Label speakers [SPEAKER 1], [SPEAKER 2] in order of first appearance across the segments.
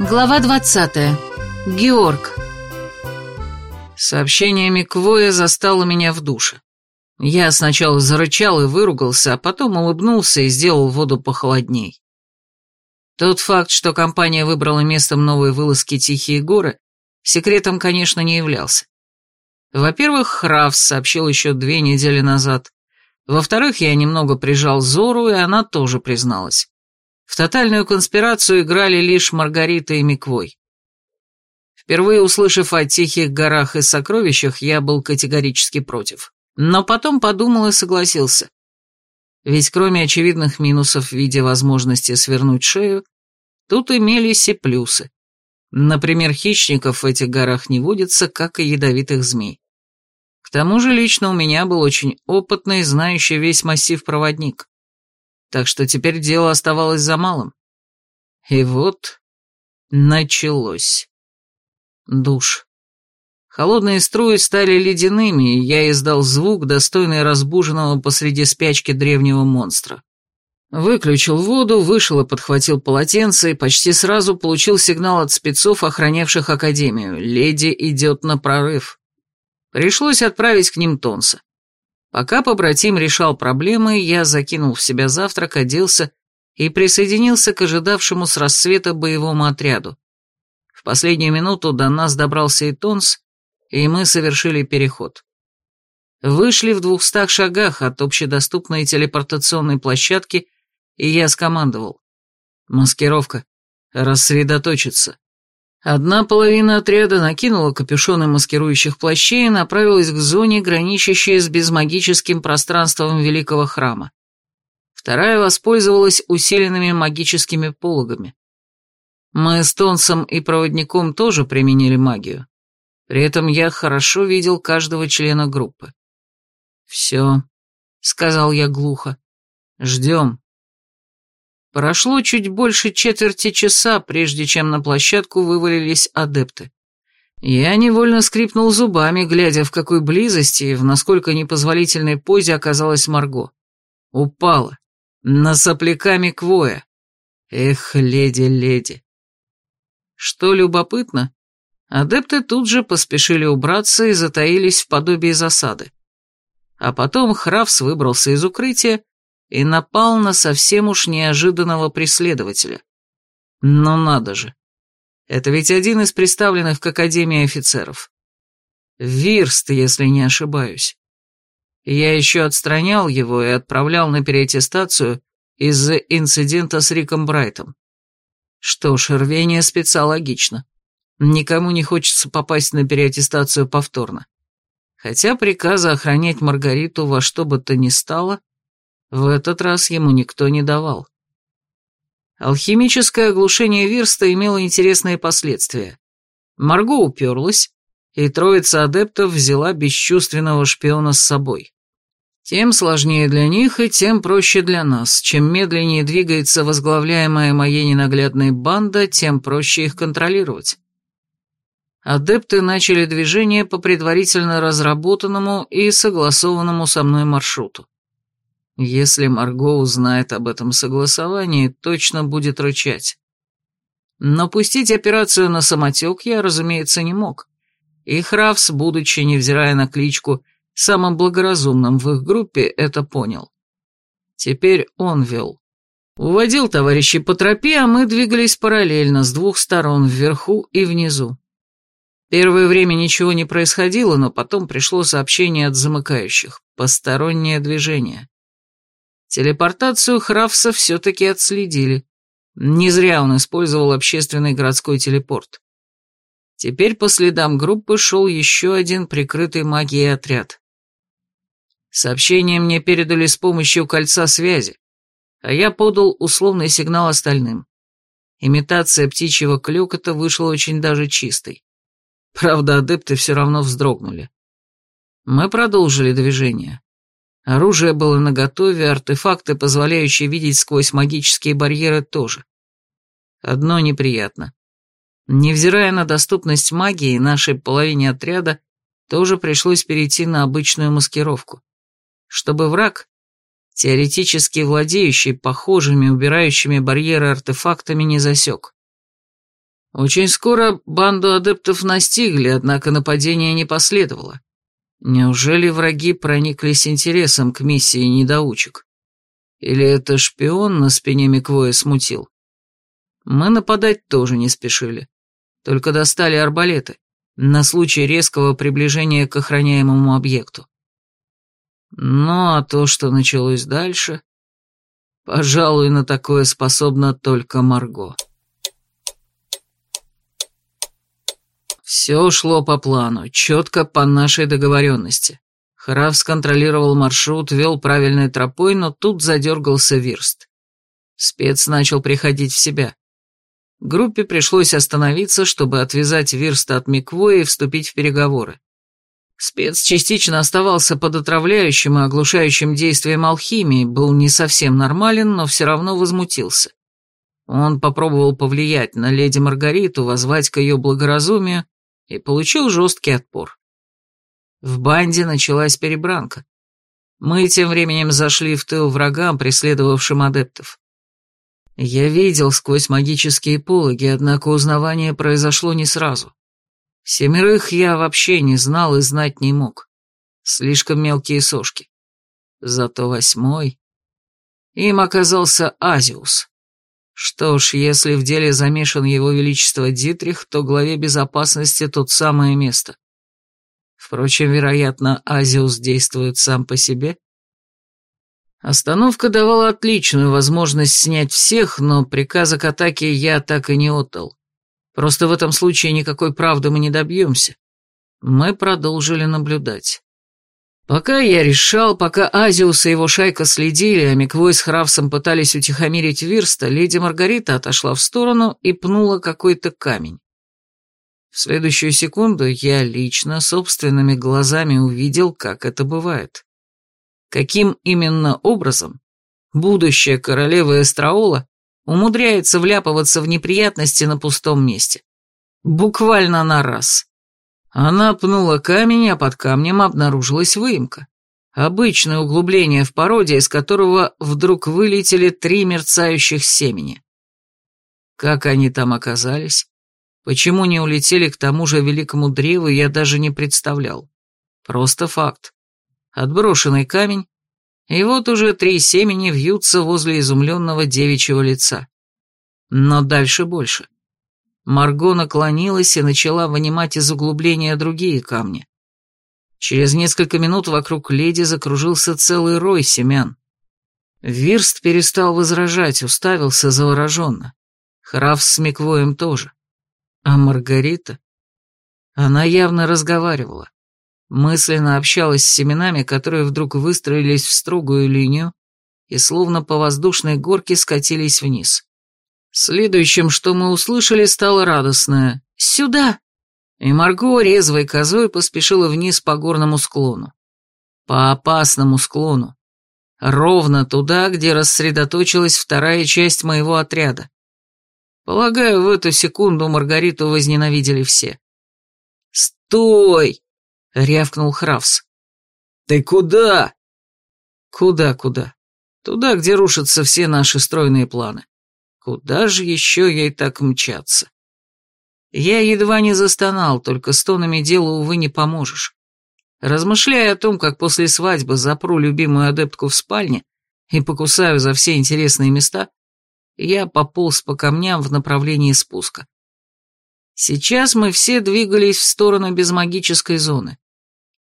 [SPEAKER 1] Глава 20. Георг.
[SPEAKER 2] Сообщение Миквоя застало меня в душе. Я сначала зарычал и выругался, а потом улыбнулся и сделал воду похолодней. Тот факт, что компания выбрала местом новой вылазки Тихие горы, секретом, конечно, не являлся. Во-первых, Хравс сообщил еще две недели назад. Во-вторых, я немного прижал Зору, и она тоже призналась. В тотальную конспирацию играли лишь Маргарита и Миквой. Впервые услышав о тихих горах и сокровищах, я был категорически против. Но потом подумал и согласился. Ведь кроме очевидных минусов в виде возможности свернуть шею, тут имелись и плюсы. Например, хищников в этих горах не водится, как и ядовитых змей. К тому же лично у меня был очень опытный, знающий весь массив проводник так что теперь дело оставалось за малым. И вот началось. Душ. Холодные струи стали ледяными, и я издал звук, достойный разбуженного посреди спячки древнего монстра. Выключил воду, вышел и подхватил полотенце, и почти сразу получил сигнал от спецов, охранявших Академию. Леди идет на прорыв. Пришлось отправить к ним Тонса. Пока побратим решал проблемы, я закинул в себя завтрак, оделся и присоединился к ожидавшему с рассвета боевому отряду. В последнюю минуту до нас добрался и Тонс, и мы совершили переход. Вышли в двухстах шагах от общедоступной телепортационной площадки, и я скомандовал. «Маскировка. Рассредоточиться. Одна половина отряда накинула капюшоны маскирующих плащей и направилась к зоне, граничащей с безмагическим пространством Великого Храма. Вторая воспользовалась усиленными магическими пологами. Мы с Тонсом и проводником тоже применили магию. При этом я хорошо видел каждого члена группы. «Все», — сказал я глухо, — «ждем». Прошло чуть больше четверти часа, прежде чем на площадку вывалились адепты. Я невольно скрипнул зубами, глядя, в какой близости и в насколько непозволительной позе оказалась Марго. Упала. На сопляками Квоя. Эх, леди, леди. Что любопытно, адепты тут же поспешили убраться и затаились в подобии засады. А потом Хравс выбрался из укрытия и напал на совсем уж неожиданного преследователя. Но надо же. Это ведь один из представленных к Академии офицеров. Вирст, если не ошибаюсь. Я еще отстранял его и отправлял на переаттестацию из-за инцидента с Риком Брайтом. Что ж, рвение спеца. Никому не хочется попасть на переаттестацию повторно. Хотя приказа охранять Маргариту во что бы то ни стало в этот раз ему никто не давал. Алхимическое оглушение Вирста имело интересные последствия. Марго уперлась, и троица адептов взяла бесчувственного шпиона с собой. Тем сложнее для них и тем проще для нас. Чем медленнее двигается возглавляемая моей ненаглядной банда, тем проще их контролировать. Адепты начали движение по предварительно разработанному и согласованному со мной маршруту. Если Марго узнает об этом согласовании, точно будет рычать. Но пустить операцию на самотек я, разумеется, не мог. И Хравс, будучи, невзирая на кличку, самым благоразумным в их группе, это понял. Теперь он вел. Уводил товарищей по тропе, а мы двигались параллельно, с двух сторон, вверху и внизу. Первое время ничего не происходило, но потом пришло сообщение от замыкающих. Постороннее движение. Телепортацию Хравса все-таки отследили. Не зря он использовал общественный городской телепорт. Теперь по следам группы шел еще один прикрытый магией отряд. Сообщение мне передали с помощью кольца связи, а я подал условный сигнал остальным. Имитация птичьего клёкота вышла очень даже чистой. Правда, адепты все равно вздрогнули. Мы продолжили движение. Оружие было наготове, артефакты, позволяющие видеть сквозь магические барьеры, тоже. Одно неприятно. Невзирая на доступность магии, нашей половине отряда тоже пришлось перейти на обычную маскировку. Чтобы враг, теоретически владеющий похожими убирающими барьеры артефактами, не засек. Очень скоро банду адептов настигли, однако нападения не последовало. Неужели враги прониклись интересом к миссии недоучек? Или это шпион на спине Миквоя смутил? Мы нападать тоже не спешили, только достали арбалеты на случай резкого приближения к охраняемому объекту. Ну, а то, что началось дальше, пожалуй, на такое способна только Марго. Все шло по плану, четко по нашей договоренности. Храф сконтролировал маршрут, вел правильной тропой, но тут задергался Вирст. Спец начал приходить в себя. Группе пришлось остановиться, чтобы отвязать Вирста от Миквоя и вступить в переговоры. Спец частично оставался под отравляющим и оглушающим действием алхимии, был не совсем нормален, но все равно возмутился. Он попробовал повлиять на леди Маргариту, возвать к ее благоразумию, и получил жесткий отпор. В банде началась перебранка. Мы тем временем зашли в тыл врагам, преследовавшим адептов. Я видел сквозь магические пологи, однако узнавание произошло не сразу. Семерых я вообще не знал и знать не мог. Слишком мелкие сошки. Зато восьмой... Им оказался Азиус. Что ж, если в деле замешан его величество Дитрих, то главе безопасности тут самое место. Впрочем, вероятно, Азиус действует сам по себе. Остановка давала отличную возможность снять всех, но приказа к атаке я так и не отдал. Просто в этом случае никакой правды мы не добьемся. Мы продолжили наблюдать. Пока я решал, пока Азиус и его шайка следили, а Миквой с Хравсом пытались утихомирить Вирста, леди Маргарита отошла в сторону и пнула какой-то камень. В следующую секунду я лично собственными глазами увидел, как это бывает. Каким именно образом будущая королева Эстраула умудряется вляпываться в неприятности на пустом месте. Буквально на раз. Она пнула камень, а под камнем обнаружилась выемка. Обычное углубление в породе, из которого вдруг вылетели три мерцающих семени. Как они там оказались? Почему не улетели к тому же великому древу, я даже не представлял. Просто факт. Отброшенный камень, и вот уже три семени вьются возле изумленного девичьего лица. Но дальше больше. Марго наклонилась и начала вынимать из углубления другие камни. Через несколько минут вокруг леди закружился целый рой семян. Вирст перестал возражать, уставился завороженно. Храф с Миквоем тоже. А Маргарита? Она явно разговаривала. Мысленно общалась с семенами, которые вдруг выстроились в строгую линию и словно по воздушной горке скатились вниз. Следующим, что мы услышали, стало радостное «Сюда!» И Марго резвой козой поспешила вниз по горному склону. По опасному склону. Ровно туда, где рассредоточилась вторая часть моего отряда. Полагаю, в эту секунду Маргариту возненавидели все. «Стой!» — рявкнул Хравс. «Ты куда?» «Куда-куда? Туда, где рушатся все наши стройные планы. Куда же еще ей так мчаться? Я едва не застонал, только стонами делу, увы, не поможешь. Размышляя о том, как после свадьбы запру любимую адептку в спальне и покусаю за все интересные места, я пополз по камням в направлении спуска. Сейчас мы все двигались в сторону безмагической зоны.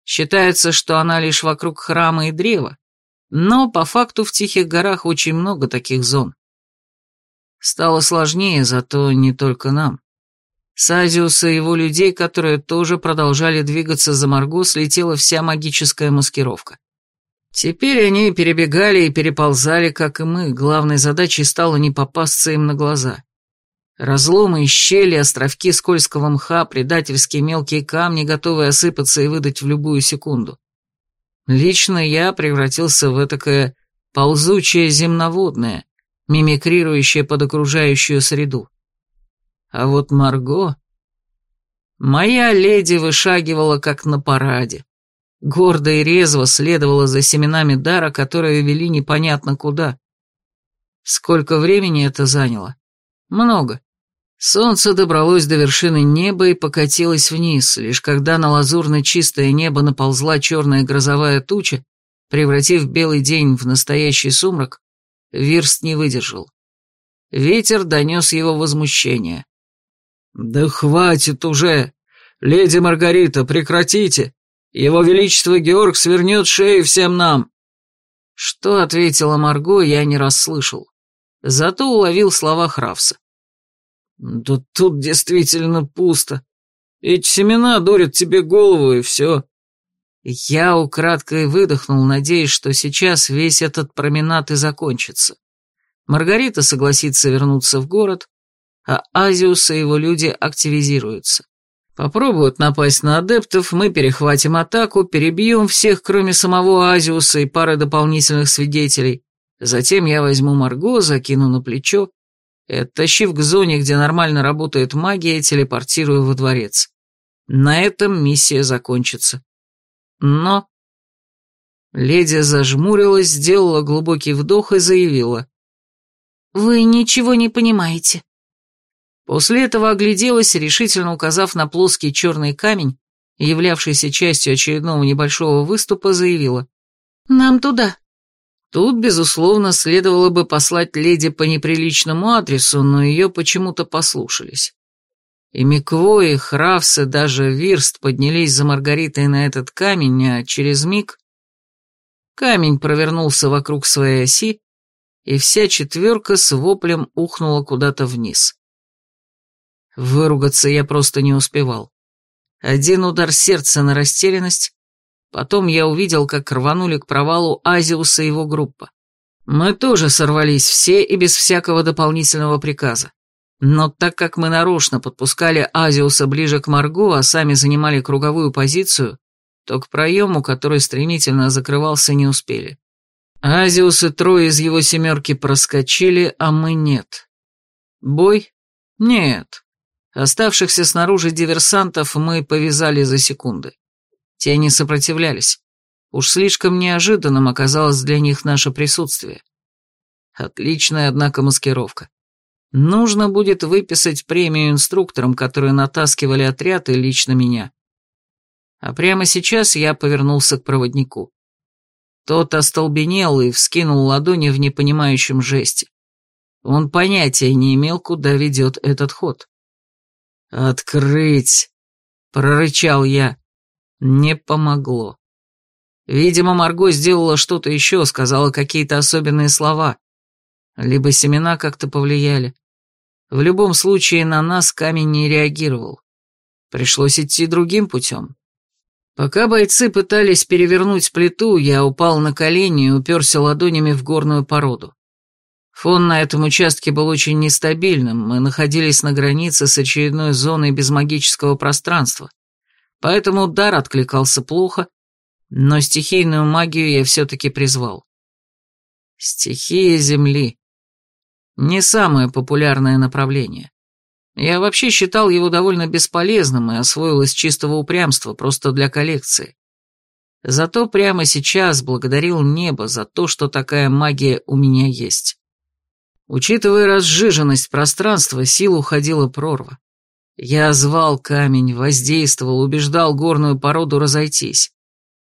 [SPEAKER 2] Считается, что она лишь вокруг храма и древа, но по факту в Тихих горах очень много таких зон. Стало сложнее, зато не только нам. С Азиуса и его людей, которые тоже продолжали двигаться за Марго, слетела вся магическая маскировка. Теперь они перебегали и переползали, как и мы, главной задачей стало не попасться им на глаза. Разломы щели, островки скользкого мха, предательские мелкие камни, готовые осыпаться и выдать в любую секунду. Лично я превратился в этакое ползучее земноводное, мимикрирующая под окружающую среду. А вот Марго... Моя леди вышагивала, как на параде. Гордо и резво следовала за семенами дара, которые вели непонятно куда. Сколько времени это заняло? Много. Солнце добралось до вершины неба и покатилось вниз, лишь когда на лазурно-чистое небо наползла черная грозовая туча, превратив белый день в настоящий сумрак, Вирст не выдержал. Ветер донес его возмущение. «Да хватит уже! Леди Маргарита, прекратите! Его Величество Георг свернет шею всем нам!» Что ответила Марго, я не расслышал. Зато уловил слова Хравса. «Да тут действительно пусто. Эти семена дурят тебе голову, и все». Я украдкой выдохнул, надеясь, что сейчас весь этот променад и закончится. Маргарита согласится вернуться в город, а Азиус и его люди активизируются. Попробуют напасть на адептов, мы перехватим атаку, перебьем всех, кроме самого Азиуса и пары дополнительных свидетелей. Затем я возьму Марго, закину на плечо и, оттащив к зоне, где нормально работает магия, телепортирую во дворец. На этом миссия закончится. Но... Леди зажмурилась, сделала глубокий вдох и заявила.
[SPEAKER 1] «Вы ничего не понимаете».
[SPEAKER 2] После этого огляделась, решительно указав на плоский черный камень, являвшийся частью очередного небольшого выступа, заявила.
[SPEAKER 1] «Нам туда».
[SPEAKER 2] Тут, безусловно, следовало бы послать леди по неприличному адресу, но ее почему-то послушались. И Микво, и Хравс, даже Вирст поднялись за Маргаритой на этот камень, а через миг камень провернулся вокруг своей оси, и вся четверка с воплем ухнула куда-то вниз. Выругаться я просто не успевал. Один удар сердца на растерянность, потом я увидел, как рванули к провалу Азиуса и его группа. Мы тоже сорвались все и без всякого дополнительного приказа. Но так как мы нарочно подпускали Азиуса ближе к Марго, а сами занимали круговую позицию, то к проему, который стремительно закрывался, не успели. Азиус и трое из его семерки проскочили, а мы нет. Бой? Нет. Оставшихся снаружи диверсантов мы повязали за секунды. Те не сопротивлялись. Уж слишком неожиданным оказалось для них наше присутствие. Отличная, однако, маскировка. Нужно будет выписать премию инструкторам, которые натаскивали отряд и лично меня. А прямо сейчас я повернулся к проводнику. Тот остолбенел и вскинул ладони в непонимающем жесте. Он понятия не имел, куда ведет этот ход. «Открыть!» — прорычал я. Не помогло. Видимо, Марго сделала что-то еще, сказала какие-то особенные слова либо семена как-то повлияли. В любом случае на нас камень не реагировал. Пришлось идти другим путем. Пока бойцы пытались перевернуть плиту, я упал на колени и уперся ладонями в горную породу. Фон на этом участке был очень нестабильным, мы находились на границе с очередной зоной без магического пространства, поэтому удар откликался плохо, но стихийную магию я все-таки призвал. Стихия Земли. Не самое популярное направление. Я вообще считал его довольно бесполезным и освоил из чистого упрямства, просто для коллекции. Зато прямо сейчас благодарил небо за то, что такая магия у меня есть. Учитывая разжиженность пространства, сил уходила прорва. Я звал камень, воздействовал, убеждал горную породу разойтись.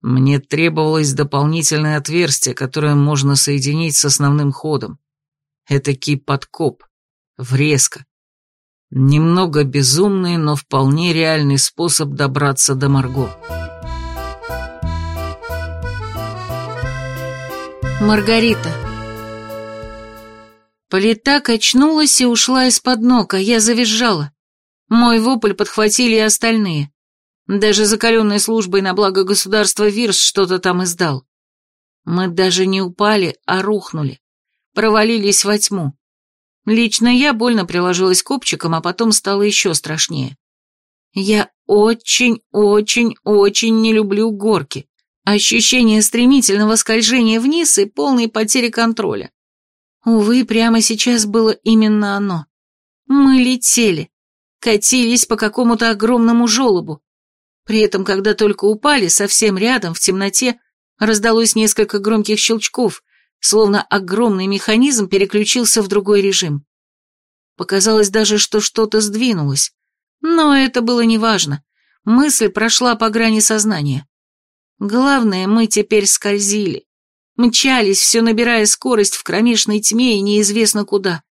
[SPEAKER 2] Мне требовалось дополнительное отверстие, которое можно соединить с основным ходом. Этакий подкоп. Врезка. Немного безумный, но вполне реальный способ добраться до Марго.
[SPEAKER 1] Маргарита. Плита качнулась и ушла из-под ног, а я завизжала. Мой вопль подхватили и остальные. Даже закаленной службой на благо государства Вирс что-то там издал. Мы даже не упали, а рухнули провалились во тьму. Лично я больно приложилась копчиком, а потом стало еще страшнее. Я очень-очень-очень не люблю горки. Ощущение стремительного скольжения вниз и полной потери контроля. Увы, прямо сейчас было именно оно. Мы летели, катились по какому-то огромному желобу. При этом, когда только упали, совсем рядом, в темноте, раздалось несколько громких щелчков, словно огромный механизм переключился в другой режим. Показалось даже, что что-то сдвинулось. Но это было неважно. Мысль прошла по грани сознания. Главное, мы теперь скользили. Мчались, все набирая скорость в кромешной тьме и неизвестно куда.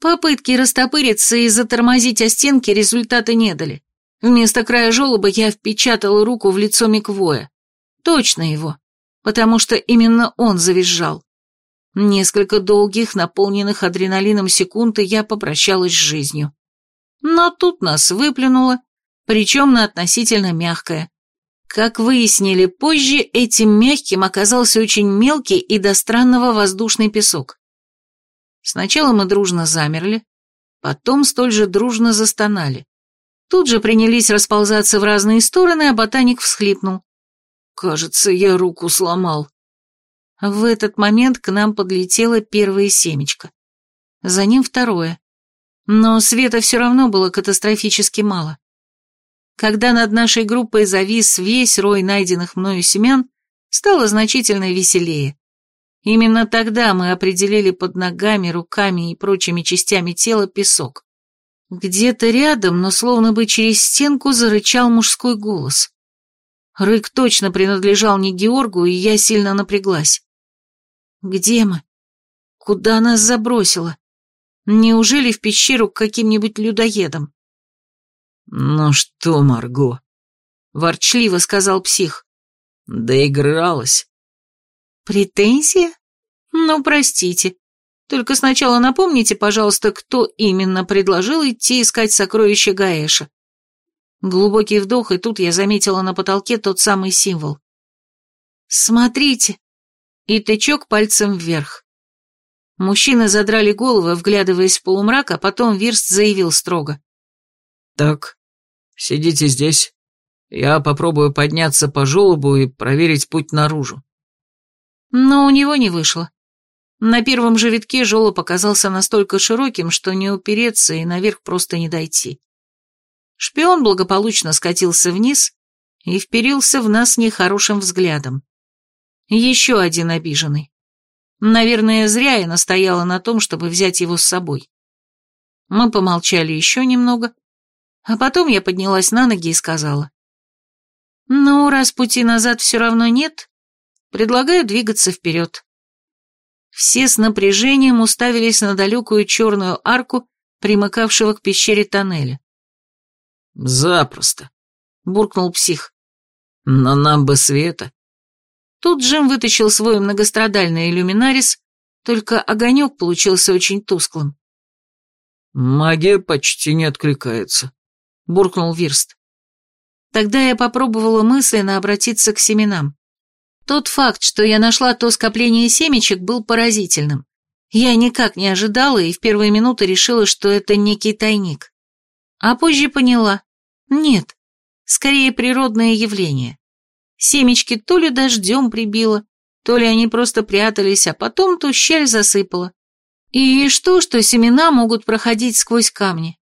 [SPEAKER 1] Попытки растопыриться и затормозить о стенки результата не дали. Вместо края желоба я впечатала руку в лицо Миквоя. Точно его, потому что именно он завизжал. Несколько долгих, наполненных адреналином секунд, и я попрощалась с жизнью. Но тут нас выплюнуло, причем на относительно мягкое. Как выяснили позже, этим мягким оказался очень мелкий и до странного воздушный песок. Сначала мы дружно замерли, потом столь же дружно застонали. Тут же принялись расползаться в разные стороны, а ботаник всхлипнул. «Кажется, я руку сломал». В этот момент к нам подлетело первое семечко. За ним второе. Но света все равно было катастрофически мало. Когда над нашей группой завис весь рой найденных мною семян, стало значительно веселее. Именно тогда мы определили под ногами, руками и прочими частями тела песок. Где-то рядом, но словно бы через стенку, зарычал мужской голос. Рык точно принадлежал не Георгу, и я сильно напряглась. Где мы? Куда нас забросило? Неужели в пещеру к каким-нибудь людоедам?
[SPEAKER 2] «Ну что, Марго?» — ворчливо сказал псих. «Доигралась».
[SPEAKER 1] «Претензия? Ну, простите. Только сначала напомните, пожалуйста, кто именно предложил идти искать сокровища Гаэша». Глубокий вдох, и тут я заметила на потолке тот самый символ. «Смотрите!» И тычок пальцем вверх. Мужчины задрали головы, вглядываясь в полумрак, а потом Вирст заявил строго.
[SPEAKER 2] «Так, сидите здесь. Я попробую подняться по желобу и проверить путь наружу».
[SPEAKER 1] Но у него не вышло. На первом же витке желоб оказался настолько широким, что не упереться и наверх просто не дойти. Шпион благополучно скатился вниз и вперился в нас нехорошим взглядом. Еще один обиженный. Наверное, зря я настояла на том, чтобы взять его с собой. Мы помолчали еще немного, а потом я поднялась на ноги и сказала. «Ну, раз пути назад все равно нет, предлагаю двигаться вперед». Все с напряжением уставились на далекую черную арку, примыкавшего к пещере тоннеля.
[SPEAKER 2] «Запросто», —
[SPEAKER 1] буркнул псих.
[SPEAKER 2] «Но нам бы света».
[SPEAKER 1] Тут Джим вытащил свой многострадальный иллюминарис, только огонек получился очень тусклым.
[SPEAKER 2] «Магия почти не откликается», — буркнул Вирст.
[SPEAKER 1] Тогда я попробовала мысленно обратиться к семенам. Тот факт, что я нашла то скопление семечек, был поразительным. Я никак не ожидала и в первые минуты решила, что это некий тайник. А позже поняла. Нет, скорее природное явление. Семечки то ли дождем прибило, то ли они просто прятались, а потом ту щель засыпала. И что, что семена могут проходить сквозь камни?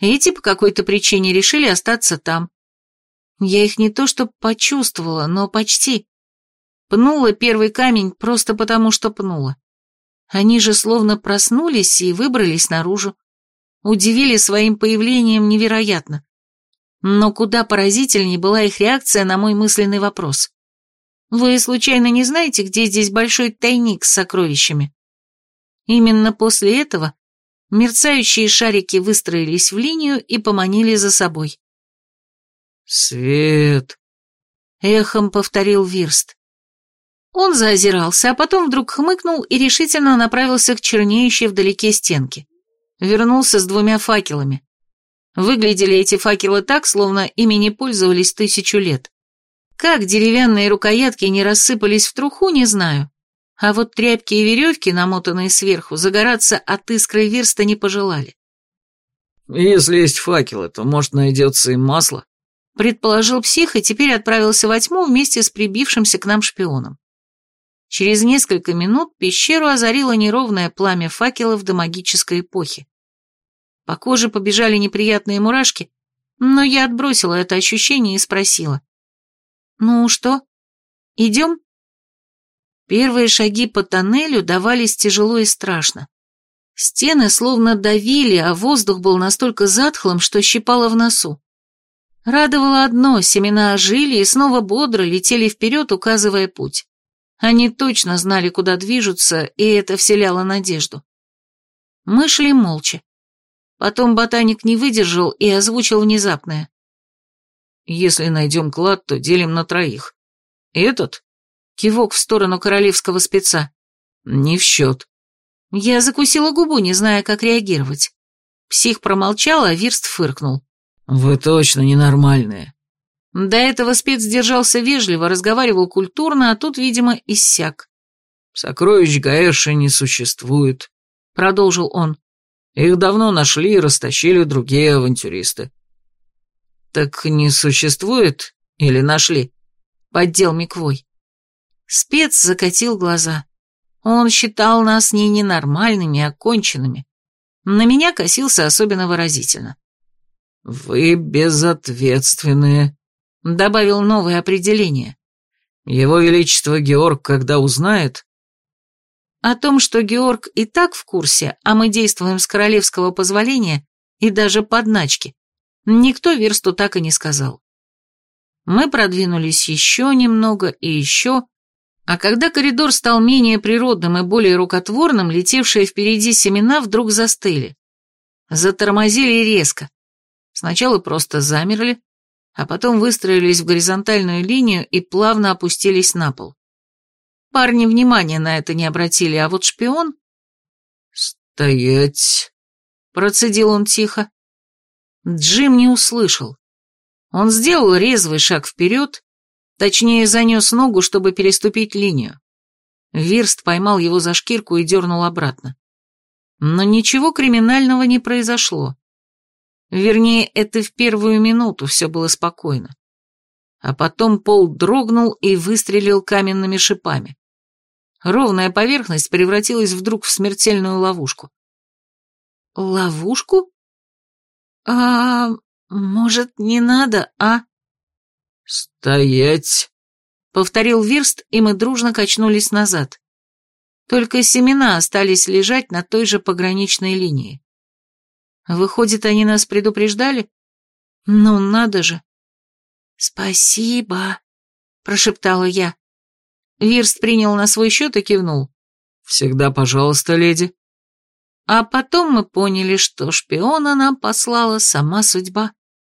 [SPEAKER 1] Эти по какой-то причине решили остаться там. Я их не то что почувствовала, но почти. Пнула первый камень просто потому, что пнула. Они же словно проснулись и выбрались наружу. Удивили своим появлением невероятно. Но куда поразительнее была их реакция на мой мысленный вопрос. Вы случайно не знаете, где здесь большой тайник с сокровищами? Именно после этого Мерцающие шарики выстроились в линию и поманили за собой.
[SPEAKER 2] «Свет!»
[SPEAKER 1] — эхом повторил Вирст. Он заозирался, а потом вдруг хмыкнул и решительно направился к чернеющей вдалеке стенке. Вернулся с двумя факелами. Выглядели эти факелы так, словно ими не пользовались тысячу лет. Как деревянные рукоятки не рассыпались в труху, не знаю. А вот тряпки и веревки, намотанные сверху, загораться от искры верста не пожелали.
[SPEAKER 2] «Если есть факелы, то, может, найдется и масло», —
[SPEAKER 1] предположил псих и теперь отправился во тьму вместе с прибившимся к нам шпионом. Через несколько минут пещеру озарило неровное пламя факелов до магической эпохи. По коже побежали неприятные мурашки, но я отбросила это ощущение и спросила. «Ну что, идем?» Первые шаги по тоннелю давались тяжело и страшно. Стены словно давили, а воздух был настолько затхлым, что щипало в носу. Радовало одно, семена ожили и снова бодро летели вперед, указывая путь. Они точно знали, куда движутся, и это вселяло надежду. Мы шли молча. Потом ботаник не выдержал и озвучил внезапное.
[SPEAKER 2] «Если найдем клад, то делим на троих. Этот?»
[SPEAKER 1] Кивок в сторону королевского спеца.
[SPEAKER 2] «Не в счет».
[SPEAKER 1] Я закусила губу, не зная, как реагировать. Псих промолчал, а Вирст фыркнул.
[SPEAKER 2] «Вы точно ненормальные».
[SPEAKER 1] До этого спец держался вежливо, разговаривал культурно, а тут, видимо, иссяк.
[SPEAKER 2] «Сокровищ Гаэши не существует», — продолжил он. «Их давно нашли и растащили другие авантюристы». «Так не существует или нашли?» — поддел Миквой.
[SPEAKER 1] Спец закатил глаза. Он считал нас не ненормальными, а конченными. На меня косился особенно выразительно.
[SPEAKER 2] «Вы безответственные», — добавил новое определение. «Его Величество Георг, когда узнает...»
[SPEAKER 1] О том, что Георг и так в курсе, а мы действуем с королевского позволения и даже подначки, никто Версту так и не сказал. Мы продвинулись еще немного и еще, а когда коридор стал менее природным и более рукотворным, летевшие впереди семена вдруг застыли. Затормозили резко, Сначала просто замерли, а потом выстроились в горизонтальную линию и плавно опустились на пол. Парни внимания на это не обратили, а вот шпион...
[SPEAKER 2] «Стоять!» — процедил он тихо.
[SPEAKER 1] Джим не услышал. Он сделал резвый шаг вперед, точнее занес ногу, чтобы переступить линию. Вирст поймал его за шкирку и дернул обратно. Но ничего криминального не произошло. Вернее, это в первую минуту все было спокойно. А потом пол дрогнул и выстрелил каменными шипами. Ровная поверхность превратилась вдруг в смертельную ловушку. Ловушку? А, может, не надо, а?
[SPEAKER 2] Стоять!
[SPEAKER 1] Повторил Вирст, и мы дружно качнулись назад. Только семена остались лежать на той же пограничной линии. Выходит, они нас предупреждали? Ну, надо же. Спасибо, прошептала я. Вирст принял на свой счет и кивнул.
[SPEAKER 2] Всегда пожалуйста, леди.
[SPEAKER 1] А потом мы поняли, что шпиона нам послала сама судьба.